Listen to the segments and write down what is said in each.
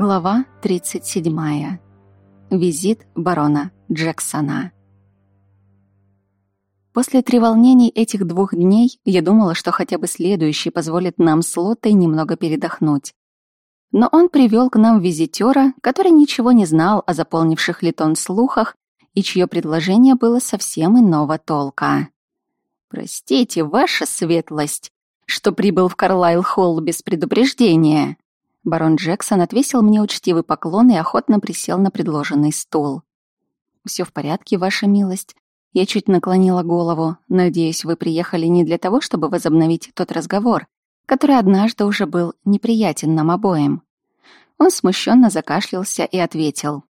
Глава 37. Визит барона Джексона. После треволнений этих двух дней я думала, что хотя бы следующий позволит нам с Лотой немного передохнуть. Но он привел к нам визитера, который ничего не знал о заполнивших Литон слухах и чье предложение было совсем иного толка. «Простите, ваша светлость, что прибыл в Карлайл-Холл без предупреждения», Барон Джексон отвесил мне учтивый поклон и охотно присел на предложенный стул. «Все в порядке, ваша милость?» Я чуть наклонила голову. «Надеюсь, вы приехали не для того, чтобы возобновить тот разговор, который однажды уже был неприятен нам обоим». Он смущенно закашлялся и ответил.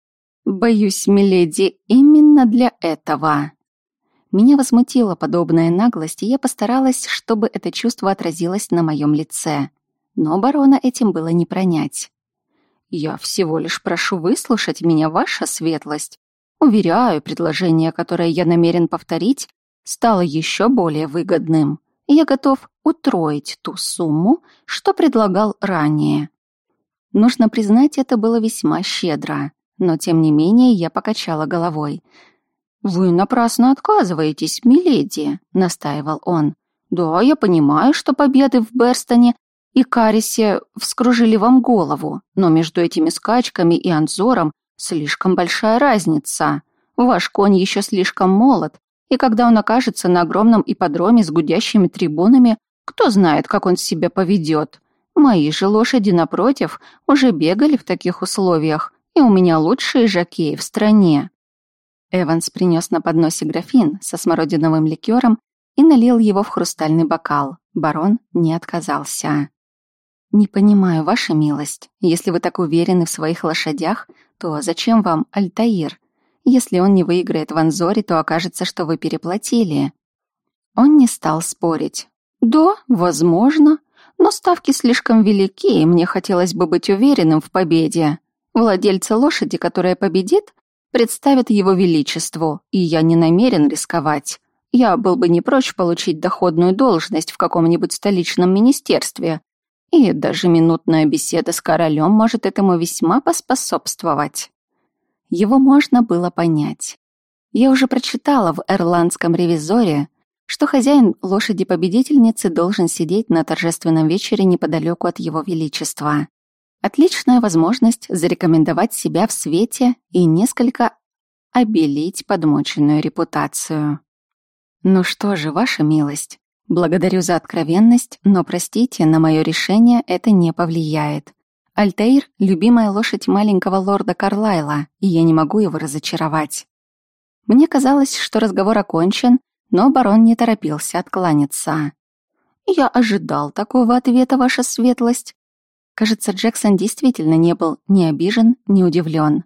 «Боюсь, миледи, именно для этого». Меня возмутила подобная наглость, и я постаралась, чтобы это чувство отразилось на моем лице но барона этим было не пронять. «Я всего лишь прошу выслушать меня, ваша светлость. Уверяю, предложение, которое я намерен повторить, стало еще более выгодным. Я готов утроить ту сумму, что предлагал ранее». Нужно признать, это было весьма щедро, но тем не менее я покачала головой. «Вы напрасно отказываетесь, миледи», — настаивал он. «Да, я понимаю, что победы в Берстоне и Карисе вскружили вам голову, но между этими скачками и Анзором слишком большая разница. Ваш конь еще слишком молод, и когда он окажется на огромном ипподроме с гудящими трибунами, кто знает, как он себя поведет. Мои же лошади, напротив, уже бегали в таких условиях, и у меня лучшие жакеи в стране». Эванс принес на подносе графин со смородиновым ликером и налил его в хрустальный бокал. Барон не отказался. «Не понимаю, ваша милость. Если вы так уверены в своих лошадях, то зачем вам Альтаир? Если он не выиграет в Анзоре, то окажется, что вы переплатили». Он не стал спорить. «Да, возможно, но ставки слишком велики, и мне хотелось бы быть уверенным в победе. Владельца лошади, которая победит, представит его величеству, и я не намерен рисковать. Я был бы не прочь получить доходную должность в каком-нибудь столичном министерстве, и даже минутная беседа с королем может этому весьма поспособствовать. Его можно было понять. Я уже прочитала в «Эрландском ревизоре», что хозяин лошади-победительницы должен сидеть на торжественном вечере неподалеку от его величества. Отличная возможность зарекомендовать себя в свете и несколько обелить подмоченную репутацию. «Ну что же, ваша милость, Благодарю за откровенность, но, простите, на мое решение это не повлияет. Альтаир — любимая лошадь маленького лорда Карлайла, и я не могу его разочаровать. Мне казалось, что разговор окончен, но барон не торопился откланяться. «Я ожидал такого ответа, ваша светлость». Кажется, Джексон действительно не был ни обижен, ни удивлен.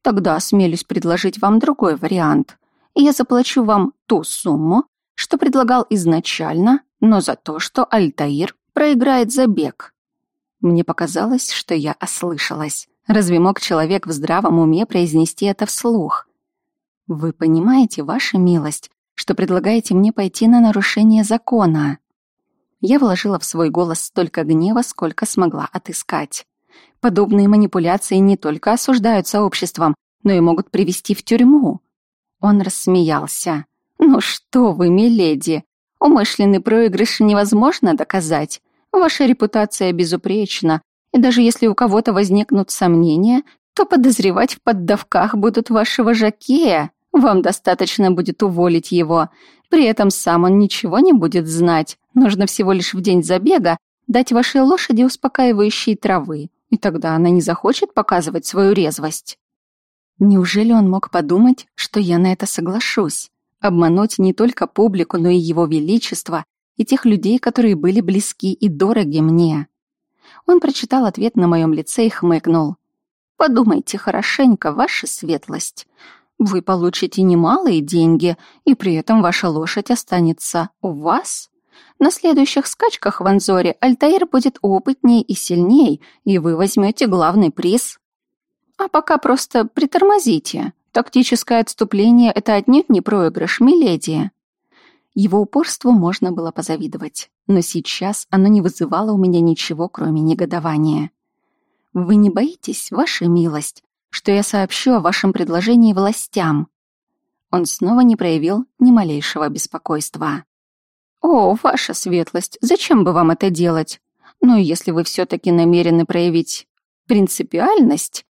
«Тогда осмелюсь предложить вам другой вариант. Я заплачу вам ту сумму, что предлагал изначально, но за то, что Альтаир проиграет забег. Мне показалось, что я ослышалась. Разве мог человек в здравом уме произнести это вслух? Вы понимаете, ваша милость, что предлагаете мне пойти на нарушение закона? Я вложила в свой голос столько гнева, сколько смогла отыскать. Подобные манипуляции не только осуждают сообществом, но и могут привести в тюрьму. Он рассмеялся. «Ну что вы, миледи, умышленный проигрыш невозможно доказать. Ваша репутация безупречна, и даже если у кого-то возникнут сомнения, то подозревать в поддавках будут вашего жакея. Вам достаточно будет уволить его. При этом сам он ничего не будет знать. Нужно всего лишь в день забега дать вашей лошади успокаивающие травы, и тогда она не захочет показывать свою резвость. Неужели он мог подумать, что я на это соглашусь? Обмануть не только публику, но и его величество и тех людей, которые были близки и дороги мне. Он прочитал ответ на моем лице и хмыкнул. «Подумайте хорошенько, ваша светлость. Вы получите немалые деньги, и при этом ваша лошадь останется у вас. На следующих скачках в Анзоре Альтаир будет опытнее и сильней, и вы возьмете главный приз. А пока просто притормозите. Тактическое отступление — это отнюдь не проигрыш, миледи. Его упорству можно было позавидовать, но сейчас оно не вызывало у меня ничего, кроме негодования. Вы не боитесь, ваша милость, что я сообщу о вашем предложении властям?» Он снова не проявил ни малейшего беспокойства. «О, ваша светлость, зачем бы вам это делать? Ну, если вы все-таки намерены проявить принципиальность,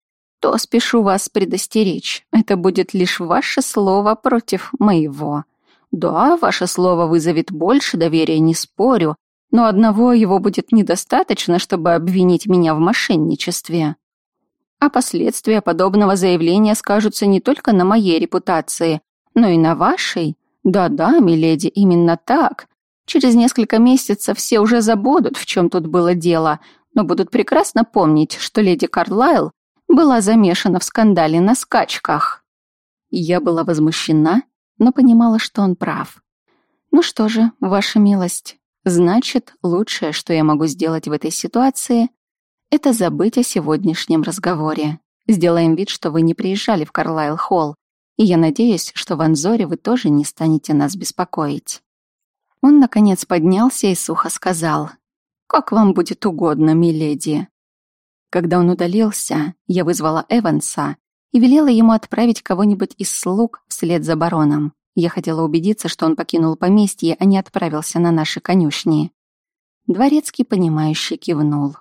то спешу вас предостеречь. Это будет лишь ваше слово против моего. Да, ваше слово вызовет больше доверия, не спорю, но одного его будет недостаточно, чтобы обвинить меня в мошенничестве. А последствия подобного заявления скажутся не только на моей репутации, но и на вашей. Да-да, миледи, именно так. Через несколько месяцев все уже забудут, в чем тут было дело, но будут прекрасно помнить, что леди Карлайл была замешана в скандале на скачках. Я была возмущена, но понимала, что он прав. Ну что же, ваша милость, значит, лучшее, что я могу сделать в этой ситуации, это забыть о сегодняшнем разговоре. Сделаем вид, что вы не приезжали в Карлайл-холл, и я надеюсь, что в Анзоре вы тоже не станете нас беспокоить. Он, наконец, поднялся и сухо сказал. «Как вам будет угодно, миледи». Когда он удалился, я вызвала Эванса и велела ему отправить кого-нибудь из слуг вслед за бароном. Я хотела убедиться, что он покинул поместье, а не отправился на наши конюшни. Дворецкий, понимающе кивнул.